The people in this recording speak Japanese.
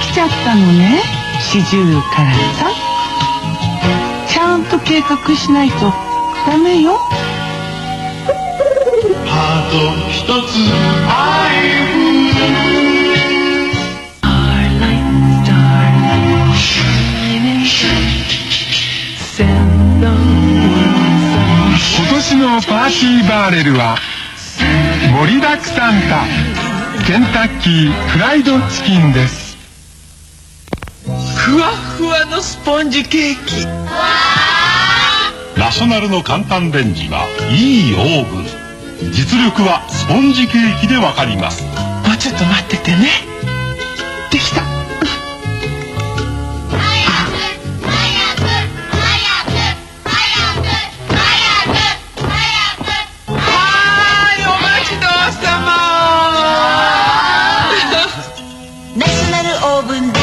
来ちゃったのね。四十からさ。ちゃんと計画しないとダメよ。ハート一つ愛今年のパーティーバーレルは盛りだくさんだケンタッキーフライドチキンです。ふわふわのスポンジケーキ。ナショナルの簡単レンジはいいオーブン。実力はスポンジケーキでわかります。もうちょっと待っててね。できた。はいお待ちどうさま。ナショナルオーブン